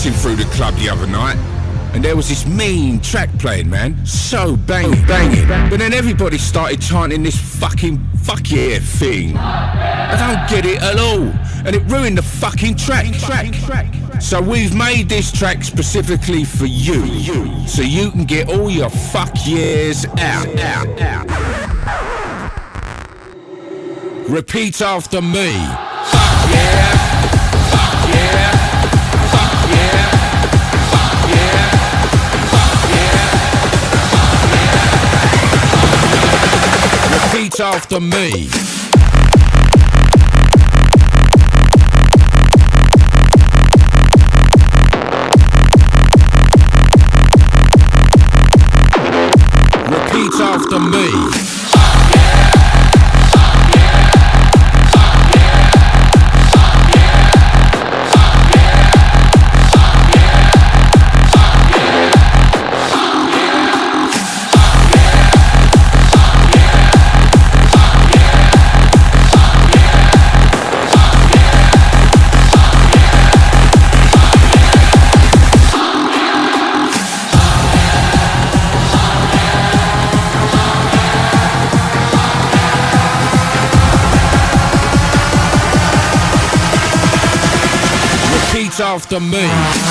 marching through the club the other night, and there was this mean track playing, man. So banging, banging. But then everybody started chanting this fucking fuck yeah thing. I don't get it at all. And it ruined the fucking track. track, track. So we've made this track specifically for you. So you can get all your fuck years out, out, out. Repeat after me. Fuck yeah. After me. Repeat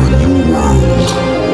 a new world.